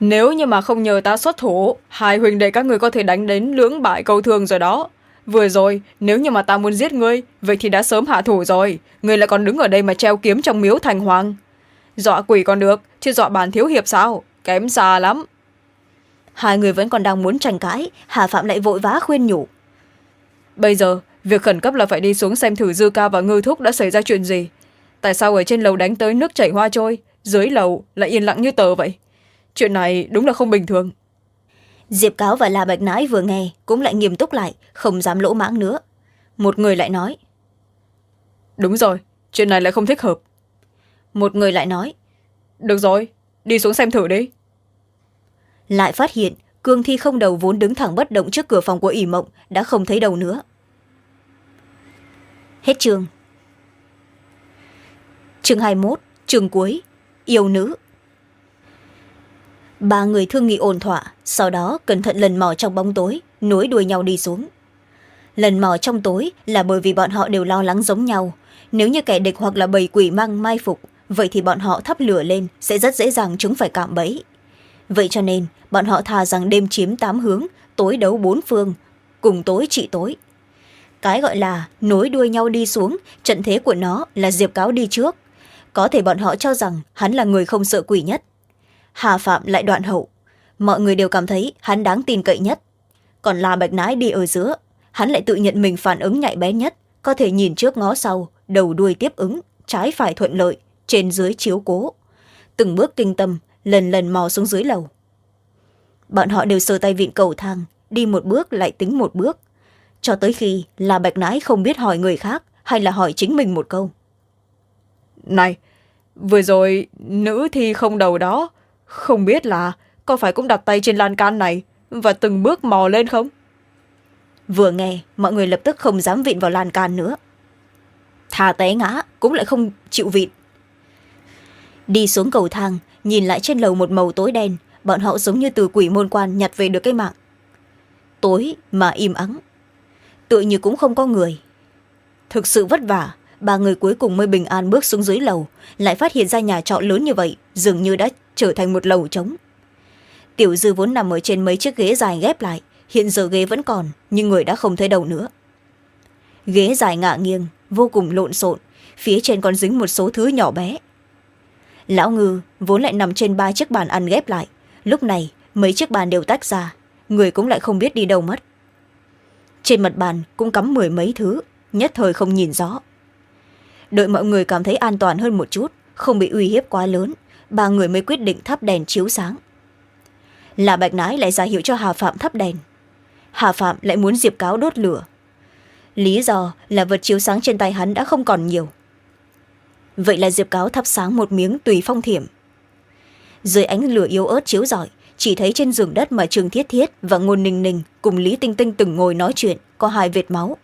Nếu như mà không nhờ ta xuất thủ hai huynh đệ các người có thể đánh đến lưỡng bại câu thương rồi đó. Vừa rồi nếu như mà ta muốn giết ngươi vậy thì đã sớm hạ thủ rồi. Ngươi lại còn đứng ở đây mà treo kiếm trong miếu thành hoàng dọa quỷ còn được chứ dọa bản thiếu hiệp sao? Kém xa lắm. Hai người vẫn còn đang muốn tranh cãi hà phạm lại vội vã khuyên nhủ. Bây giờ việc khẩn cấp là phải đi xuống xem thử dư ca và ngư thúc đã xảy ra chuyện gì. Tại sao ở trên lầu đánh tới nước chảy hoa trôi dưới lầu lại yên lặng như tờ vậy? Chuyện này đúng là không bình thường. Diệp cáo và la bạch nãi vừa nghe cũng lại nghiêm túc lại không dám lỗ mãng nữa. Một người lại nói đúng rồi chuyện này lại không thích hợp một người lại nói, được rồi, đi xuống xem thử đi. Lại phát hiện, cương thi không đầu vốn đứng thẳng bất động trước cửa phòng của ỷ mộng, đã không thấy đầu nữa. Hết chương. Chương hai mươi một chương cuối, yêu nữ. Ba người thương nghị ổn thỏa, sau đó cẩn thận lần mò trong bóng tối, nối đuôi nhau đi xuống. Lần mò trong tối là bởi vì bọn họ đều lo lắng giống nhau. Nếu như kẻ địch hoặc là bầy quỷ mang mai phục vậy thì bọn họ thắp lửa lên, sẽ rất dễ dàng chúng phải cạm bẫy. Vậy cho nên, bọn họ thà rằng đêm chiếm tám hướng, tối đấu bốn phương, cùng tối trị tối. Cái gọi là nối đuôi nhau đi xuống, trận thế của nó là diệp cáo đi trước. Có thể bọn họ cho rằng hắn là người không sợ quỷ nhất. Hà phạm lại đoạn hậu. Mọi người đều cảm thấy hắn đáng tin cậy nhất. Còn là bạch nái đi ở giữa, hắn lại tự nhận mình phản ứng nhạy bé nhất, có thể nhìn trước ngó sau, đầu đuôi tiếp ứng, trái phải thuận lợi trên dưới chiếu cố. Từng bước kinh tâm lần lần mò xuống dưới lầu. Bọn họ đều sờ tay vịn cầu thang đi một bước lại tính một bước. Cho tới khi là bạch nãi không biết hỏi người khác hay là hỏi chính mình một câu. Này vừa rồi nữ thi không đầu đó không biết là có phải cũng đặt tay trên lan can này và từng bước mò lên không? Vừa nghe mọi người lập tức không dám vịn vào lan can nữa. Thà té ngã cũng lại không chịu vịn đi xuống cầu thang, nhìn lại trên lầu một màu tối đen, bọn họ giống như từ quỷ môn quan nhặt về được cái mạng. Tối mà im ắng tựa như cũng không có người. Thực sự vất vả, ba người cuối cùng mới bình an bước xuống dưới lầu, lại phát hiện ra nhà trọ lớn như vậy, dường như đã trở thành một lầu trống. Tiểu dư vốn nằm ở trên mấy chiếc ghế dài ghép lại, hiện giờ ghế vẫn còn, nhưng người đã không thấy đầu nữa. Ghế dài ngạ nghiêng, vô cùng lộn xộn, phía trên còn dính một số thứ nhỏ bé lão ngư vốn lại nằm trên ba chiếc bàn ăn ghép lại. Lúc này, mấy chiếc bàn đều tách ra, người cũng lại không biết đi đâu mất. Trên mặt bàn cũng cắm mười mấy thứ, nhất thời không nhìn rõ. Đợi mọi người cảm thấy an toàn hơn một chút, không bị uy hiếp quá lớn, ba người mới quyết định thắp đèn chiếu sáng. Là bạch nái lại ra hiệu cho hà phạm thắp đèn. Hà phạm lại muốn diệp cáo đốt lửa. Lý do là vật chiếu sáng trên tay hắn đã không còn nhiều vậy là diệp cáo thắp sáng một miếng tùy phong thiểm. Dưới ánh lửa yếu ớt chiếu rọi, chỉ thấy trên giường đất mà trường thiết thiết và ngôn ninh ninh cùng lý tinh tinh từng ngồi nói chuyện, có hai vệt máu.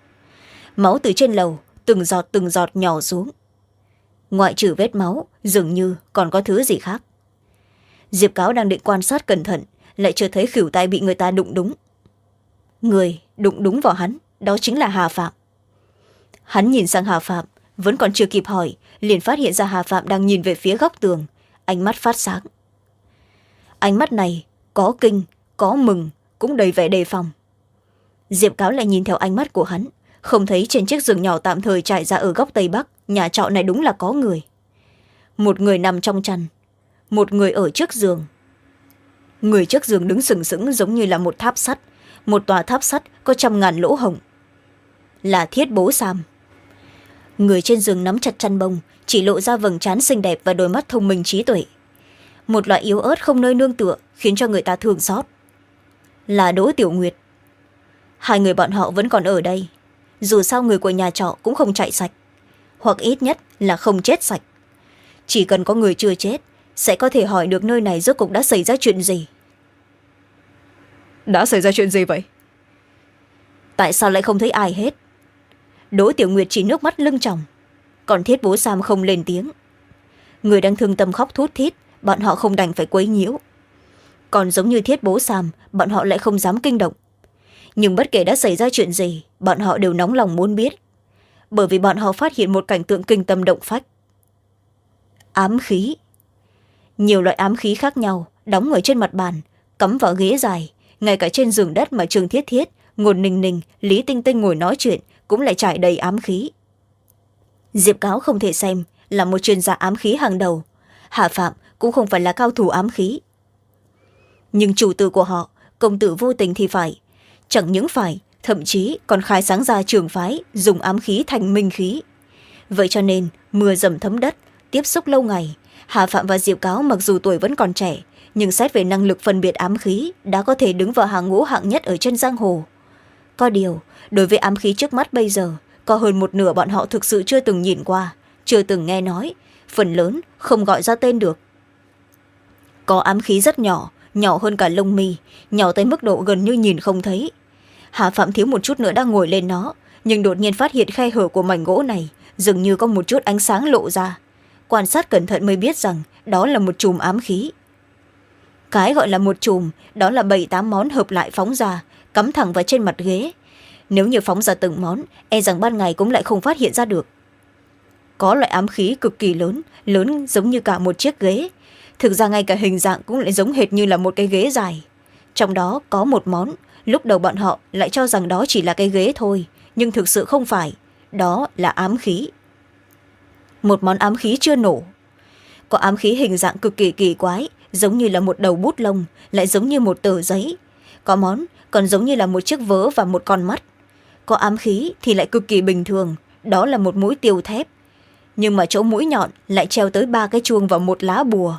Máu từ trên lầu, từng giọt từng giọt nhỏ xuống. Ngoại trừ vết máu, dường như còn có thứ gì khác. Diệp cáo đang định quan sát cẩn thận, lại chưa thấy khỉu tay bị người ta đụng đúng. Người đụng đúng vào hắn, đó chính là hà phạm. Hắn nhìn sang hà phạm vẫn còn chưa kịp hỏi, liền phát hiện ra hà phạm đang nhìn về phía góc tường. Ánh mắt phát sáng. Ánh mắt này có kinh, có mừng, cũng đầy vẻ đề phòng. Diệp cáo lại nhìn theo ánh mắt của hắn, không thấy trên chiếc giường nhỏ tạm thời trải ra ở góc tây bắc, nhà trọ này đúng là có người. Một người nằm trong chăn, một người ở trước giường. Người trước giường đứng sừng sững giống như là một tháp sắt, một tòa tháp sắt có trăm ngàn lỗ hổng. Là thiết bố sam người trên giường nắm chặt chăn bông chỉ lộ ra vầng trán xinh đẹp và đôi mắt thông minh trí tuệ. Một loại yếu ớt không nơi nương tựa khiến cho người ta thương xót. Là đỗ tiểu nguyệt. Hai người bọn họ vẫn còn ở đây. Dù sao người của nhà trọ cũng không chạy sạch. Hoặc ít nhất là không chết sạch. Chỉ cần có người chưa chết sẽ có thể hỏi được nơi này rốt cục đã xảy ra chuyện gì. Đã xảy ra chuyện gì vậy? Tại sao lại không thấy ai hết đỗ tiểu nguyệt chỉ nước mắt lưng tròng. Còn thiết bố sam không lên tiếng. Người đang thương tâm khóc thút thít, bọn họ không đành phải quấy nhiễu. Còn giống như thiết bố sam, bọn họ lại không dám kinh động. Nhưng bất kể đã xảy ra chuyện gì, bọn họ đều nóng lòng muốn biết. Bởi vì bọn họ phát hiện một cảnh tượng kinh tâm động phách. Ám khí. Nhiều loại ám khí khác nhau, đóng ở trên mặt bàn, cắm vào ghế dài, ngay cả trên giường đất mà trường thiết thiết ngồn ninh ninh, lý tinh tinh ngồi nói chuyện cũng lại trải đầy ám khí. Diệp cáo không thể xem là một chuyên gia ám khí hàng đầu. Hạ phạm cũng không phải là cao thủ ám khí. Nhưng chủ tử của họ, công tử vô tình thì phải. Chẳng những phải, thậm chí còn khai sáng ra trường phái dùng ám khí thành minh khí. Vậy cho nên, mưa dầm thấm đất, tiếp xúc lâu ngày hà phạm và diệp cáo mặc dù tuổi vẫn còn trẻ, nhưng xét về năng lực phân biệt ám khí đã có thể đứng vào hàng ngũ hạng nhất ở chân giang hồ có điều, đối với ám khí trước mắt bây giờ, có hơn một nửa bọn họ thực sự chưa từng nhìn qua, chưa từng nghe nói. Phần lớn không gọi ra tên được. Có ám khí rất nhỏ nhỏ hơn cả lông mi, nhỏ tới mức độ gần như nhìn không thấy. Hà phạm thiếu một chút nữa đang ngồi lên nó, nhưng đột nhiên phát hiện khe hở của mảnh gỗ này, dường như có một chút ánh sáng lộ ra. Quan sát cẩn thận mới biết rằng đó là một chùm ám khí. Cái gọi là một chùm, đó là bảy tám món hợp lại phóng ra cắm thẳng vào trên mặt ghế. Nếu như phóng ra từng món e rằng ban ngày cũng lại không phát hiện ra được. Có loại ám khí cực kỳ lớn lớn giống như cả một chiếc ghế. Thực ra ngay cả hình dạng cũng lại giống hệt như là một cái ghế dài. Trong đó có một món, lúc đầu bọn họ lại cho rằng đó chỉ là cái ghế thôi, nhưng thực sự không phải, đó là ám khí. Một món ám khí chưa nổ. Có ám khí hình dạng cực kỳ kỳ quái, giống như là một đầu bút lông, lại giống như một tờ giấy. Có món còn giống như là một chiếc vớ và một con mắt. Có ám khí thì lại cực kỳ bình thường, đó là một mũi tiêu thép. Nhưng mà chỗ mũi nhọn lại treo tới ba cái chuông và một lá bùa.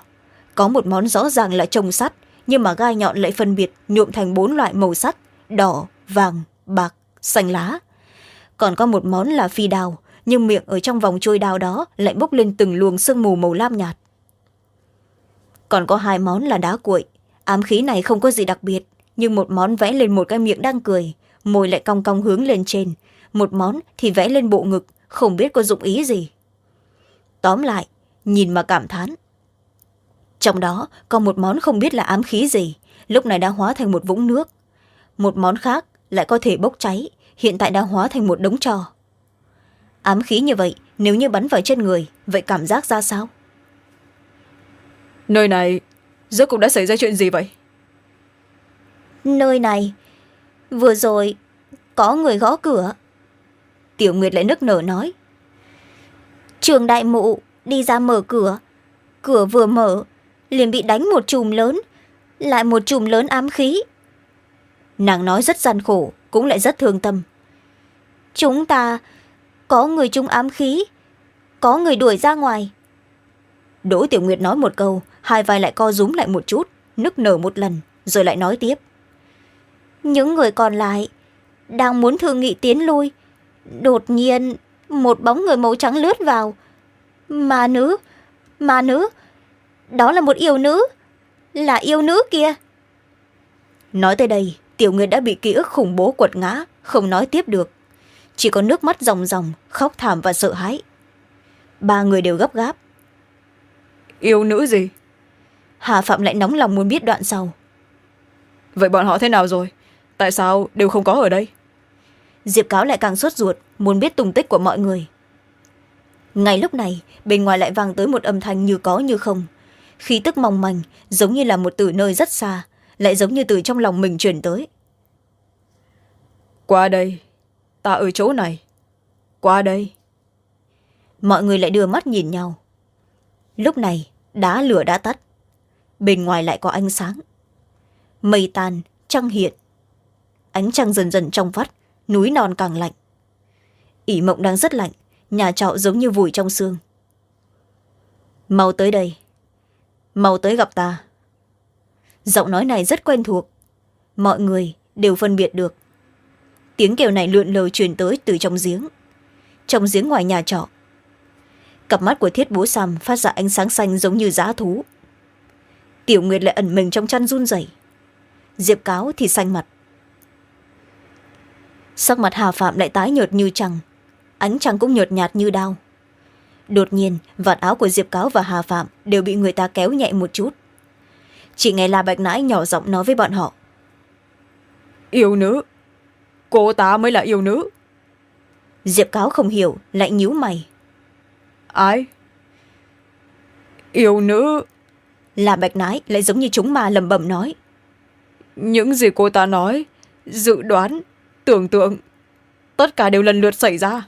Có một món rõ ràng là trồng sắt, nhưng mà gai nhọn lại phân biệt nhuộm thành bốn loại màu sắt, đỏ, vàng, bạc, xanh lá. Còn có một món là phi đào nhưng miệng ở trong vòng trôi đào đó lại bốc lên từng luồng sương mù màu lam nhạt. Còn có hai món là đá cuội, ám khí này không có gì đặc biệt nhưng một món vẽ lên một cái miệng đang cười, môi lại cong cong hướng lên trên. Một món thì vẽ lên bộ ngực, không biết có dụng ý gì. Tóm lại, nhìn mà cảm thán. Trong đó có một món không biết là ám khí gì, lúc này đã hóa thành một vũng nước. Một món khác lại có thể bốc cháy, hiện tại đã hóa thành một đống trò. Ám khí như vậy, nếu như bắn vào chân người, vậy cảm giác ra sao? Nơi này, rốt cũng đã xảy ra chuyện gì vậy? Nơi này. Vừa rồi có người gõ cửa. Tiểu nguyệt lại nức nở nói. Trường đại mụ đi ra mở cửa. Cửa vừa mở liền bị đánh một chùm lớn lại một chùm lớn ám khí. Nàng nói rất gian khổ cũng lại rất thương tâm. Chúng ta có người chung ám khí có người đuổi ra ngoài. Đỗ tiểu nguyệt nói một câu hai vai lại co rúm lại một chút nức nở một lần rồi lại nói tiếp những người còn lại đang muốn thương nghị tiến lui. Đột nhiên một bóng người màu trắng lướt vào. Mà nữ mà nữ đó là một yêu nữ là yêu nữ kia. Nói tới đây tiểu nguyệt đã bị ký ức khủng bố quật ngã không nói tiếp được. Chỉ có nước mắt ròng ròng khóc thảm và sợ hãi. Ba người đều gấp gáp. Yêu nữ gì? Hà phạm lại nóng lòng muốn biết đoạn sau. Vậy bọn họ thế nào rồi tại sao đều không có ở đây? Diệp cáo lại càng sốt ruột muốn biết tung tích của mọi người. Ngay lúc này bên ngoài lại vang tới một âm thanh như có như không. Khí tức mong manh giống như là một từ nơi rất xa lại giống như từ trong lòng mình truyền tới. Qua đây ta ở chỗ này. Qua đây. Mọi người lại đưa mắt nhìn nhau. Lúc này đá lửa đã tắt. Bên ngoài lại có ánh sáng. Mây tan trăng hiện ánh trăng dần dần trong vắt, núi non càng lạnh. Ỉ mộng đang rất lạnh, nhà trọ giống như vùi trong xương. Mau tới đây, mau tới gặp ta. Giọng nói này rất quen thuộc, mọi người đều phân biệt được. Tiếng kêu này lượn lờ truyền tới từ trong giếng trong giếng ngoài nhà trọ. Cặp mắt của thiết bố sàm phát ra ánh sáng xanh giống như dã thú. Tiểu nguyệt lại ẩn mình trong chăn run rẩy. Diệp cáo thì xanh mặt sắc mặt hà phạm lại tái nhợt như trăng. Ánh trăng cũng nhợt nhạt như đau đột nhiên vạt áo của diệp cáo và hà phạm đều bị người ta kéo nhẹ một chút. Chị nghe la bạch nãi nhỏ giọng nói với bọn họ. Yêu nữ. Cô ta mới là yêu nữ. Diệp cáo không hiểu lại nhíu mày. Ai? Yêu nữ. La bạch nãi lại giống như chúng ma lầm bầm nói. Những gì cô ta nói dự đoán tưởng tượng. Tất cả đều lần lượt xảy ra.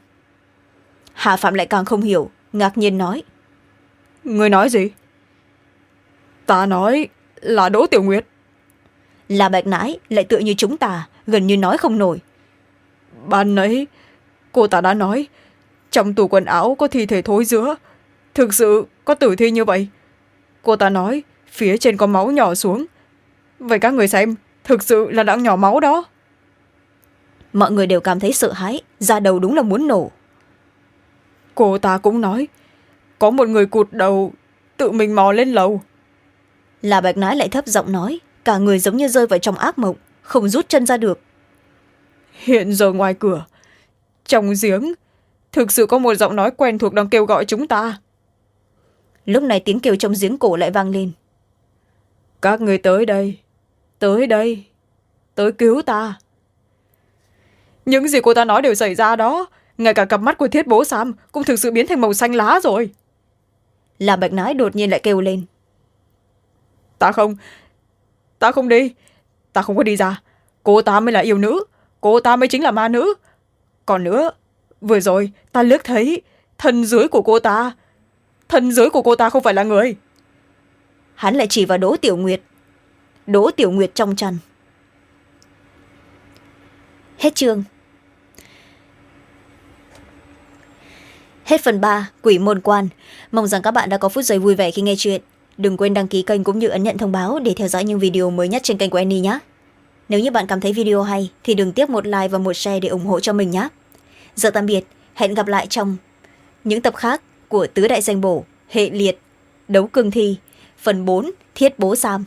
Hà phạm lại càng không hiểu ngạc nhiên nói. Người nói gì? Ta nói là đỗ tiểu nguyệt. Là bạch nãi lại tựa như chúng ta gần như nói không nổi. Ban ấy cô ta đã nói trong tủ quần áo có thi thể thối giữa. Thực sự có tử thi như vậy. Cô ta nói phía trên có máu nhỏ xuống. Vậy các người xem thực sự là đang nhỏ máu đó mọi người đều cảm thấy sợ hãi da đầu đúng là muốn nổ. Cô ta cũng nói có một người cụt đầu tự mình mò lên lầu. Là bạch nái lại thấp giọng nói cả người giống như rơi vào trong ác mộng không rút chân ra được. Hiện giờ ngoài cửa trong giếng thực sự có một giọng nói quen thuộc đang kêu gọi chúng ta. Lúc này tiếng kêu trong giếng cổ lại vang lên. Các người tới đây tới đây tới cứu ta những gì cô ta nói đều xảy ra đó. Ngay cả cặp mắt của thiết bố sam cũng thực sự biến thành màu xanh lá rồi. Là bạch nái đột nhiên lại kêu lên. Ta không ta không đi. Ta không có đi ra. Cô ta mới là yêu nữ. Cô ta mới chính là ma nữ. Còn nữa vừa rồi ta liếc thấy thân dưới của cô ta. Thân dưới của cô ta không phải là người. Hắn lại chỉ vào đỗ tiểu nguyệt. Đỗ tiểu nguyệt trong chăn hết chương hết phần ba, quỷ môn quan. Mong rằng các bạn đã có phút giây vui vẻ khi nghe chuyện. Đừng quên đăng ký kênh cũng như ấn nhận thông báo để theo dõi những video mới nhất trên kênh của annie nhé. Nếu như bạn cảm thấy video hay, thì đừng tiếp một like và một share để ủng hộ cho mình nhé. Giờ tạm biệt, hẹn gặp lại trong những tập khác của tứ đại danh bổ, hệ liệt, đấu cương thi, phần bốn, thiết bố sam